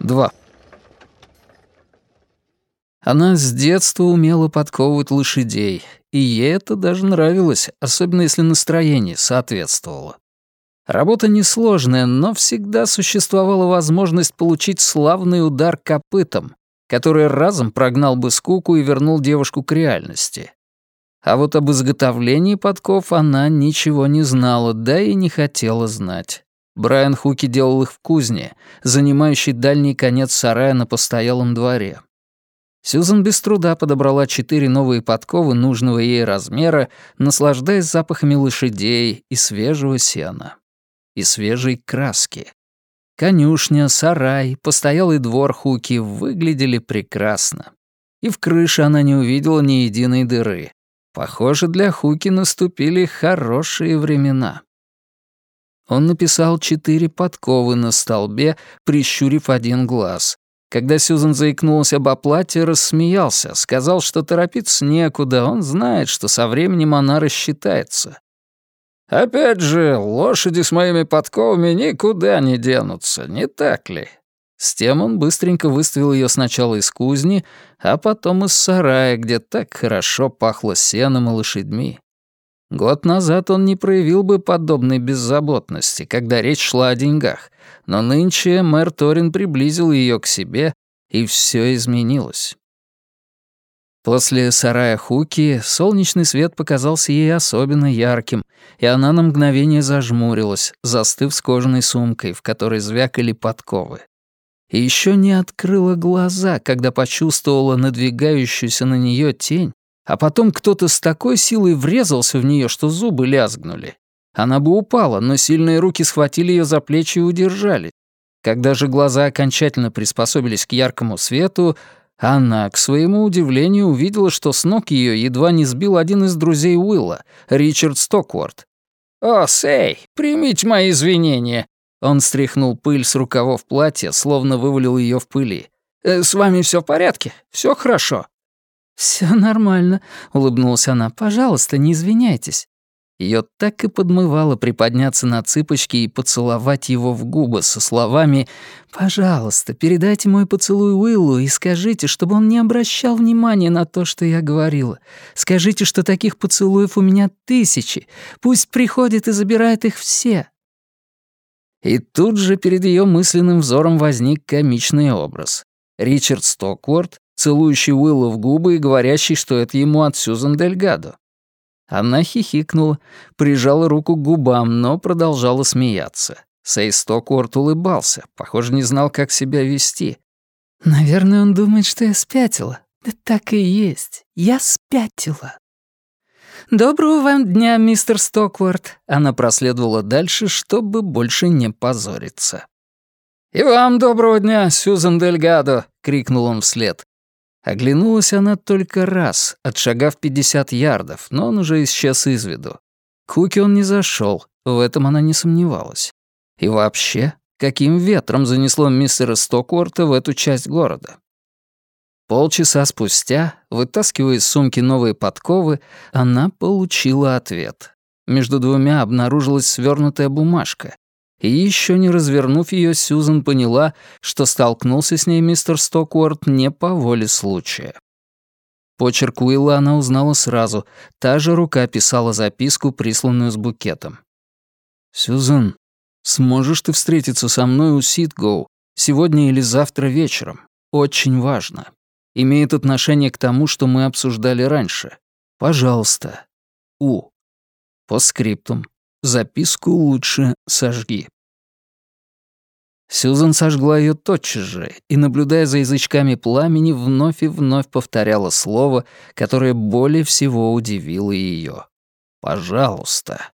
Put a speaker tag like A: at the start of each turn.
A: Два. Она с детства умела подковывать лошадей, и ей это даже нравилось, особенно если настроение соответствовало. Работа несложная, но всегда существовала возможность получить славный удар копытом, который разом прогнал бы скуку и вернул девушку к реальности. А вот об изготовлении подков она ничего не знала, да и не хотела знать. Брайан Хуки делал их в кузне, занимающей дальний конец сарая на постоялом дворе. Сьюзан без труда подобрала четыре новые подковы нужного ей размера, наслаждаясь запахами лошадей и свежего сена. И свежей краски. Конюшня, сарай, постоялый двор Хуки выглядели прекрасно. И в крыше она не увидела ни единой дыры. Похоже, для Хуки наступили хорошие времена. Он написал четыре подковы на столбе, прищурив один глаз, когда Сьюзан заикнулась об оплате, рассмеялся, сказал, что торопиться некуда, он знает, что со временем она рассчитается. «Опять же, лошади с моими подковами никуда не денутся, не так ли?» С тем он быстренько выставил ее сначала из кузни, а потом из сарая, где так хорошо пахло сеном и лошадьми. Год назад он не проявил бы подобной беззаботности, когда речь шла о деньгах, но нынче мэр Торин приблизил ее к себе, и все изменилось. После сарая Хуки солнечный свет показался ей особенно ярким, и она на мгновение зажмурилась, застыв с кожаной сумкой, в которой звякали подковы. И еще не открыла глаза, когда почувствовала надвигающуюся на нее тень а потом кто-то с такой силой врезался в нее, что зубы лязгнули. Она бы упала, но сильные руки схватили ее за плечи и удержали. Когда же глаза окончательно приспособились к яркому свету, она, к своему удивлению, увидела, что с ног ее едва не сбил один из друзей Уилла, Ричард Стокворд. «О, Сэй, примите мои извинения!» Он стряхнул пыль с рукавов платья, словно вывалил ее в пыли. «Э, «С вами все в порядке? Все хорошо?»
B: Все нормально», — улыбнулась она. «Пожалуйста, не извиняйтесь».
A: Ее так и подмывало приподняться на цыпочки и поцеловать его в губы со словами «Пожалуйста, передайте мой поцелуй Уиллу и скажите, чтобы он не обращал внимания на то, что я говорила. Скажите, что таких поцелуев у меня тысячи. Пусть приходит и забирает их все». И тут же перед ее мысленным взором возник комичный образ. Ричард Стокворд, целующий Уилла в губы и говорящий, что это ему от Сьюзан Дельгадо. Она хихикнула, прижала руку к губам, но продолжала смеяться. Сей Стокворт улыбался, похоже, не знал, как себя вести.
B: «Наверное, он думает, что я спятила. Да так и есть. Я спятила». «Доброго вам дня, мистер Стокворт». Она проследовала дальше, чтобы больше не позориться.
A: «И вам доброго дня, Сьюзан Дельгадо!» — крикнул он вслед. Оглянулась она только раз, отшагав 50 ярдов, но он уже исчез из виду. К Хуке он не зашел, в этом она не сомневалась. И вообще, каким ветром занесло мистера Стокворта в эту часть города? Полчаса спустя, вытаскивая из сумки новые подковы, она получила ответ. Между двумя обнаружилась свернутая бумажка, и еще не развернув ее, Сьюзен поняла, что столкнулся с ней мистер Стокуорт не по воле случая. Почерк Уилла она узнала сразу. Та же рука писала записку, присланную с букетом. «Сьюзен, сможешь ты встретиться со мной у Ситгоу сегодня или завтра вечером? Очень важно. Имеет отношение к тому, что мы обсуждали раньше. Пожалуйста. У. По скриптум. Записку лучше сожги. Сьюзан сожгла ее тотчас же и, наблюдая за язычками пламени, вновь и вновь повторяла слово, которое более всего удивило ее. «Пожалуйста».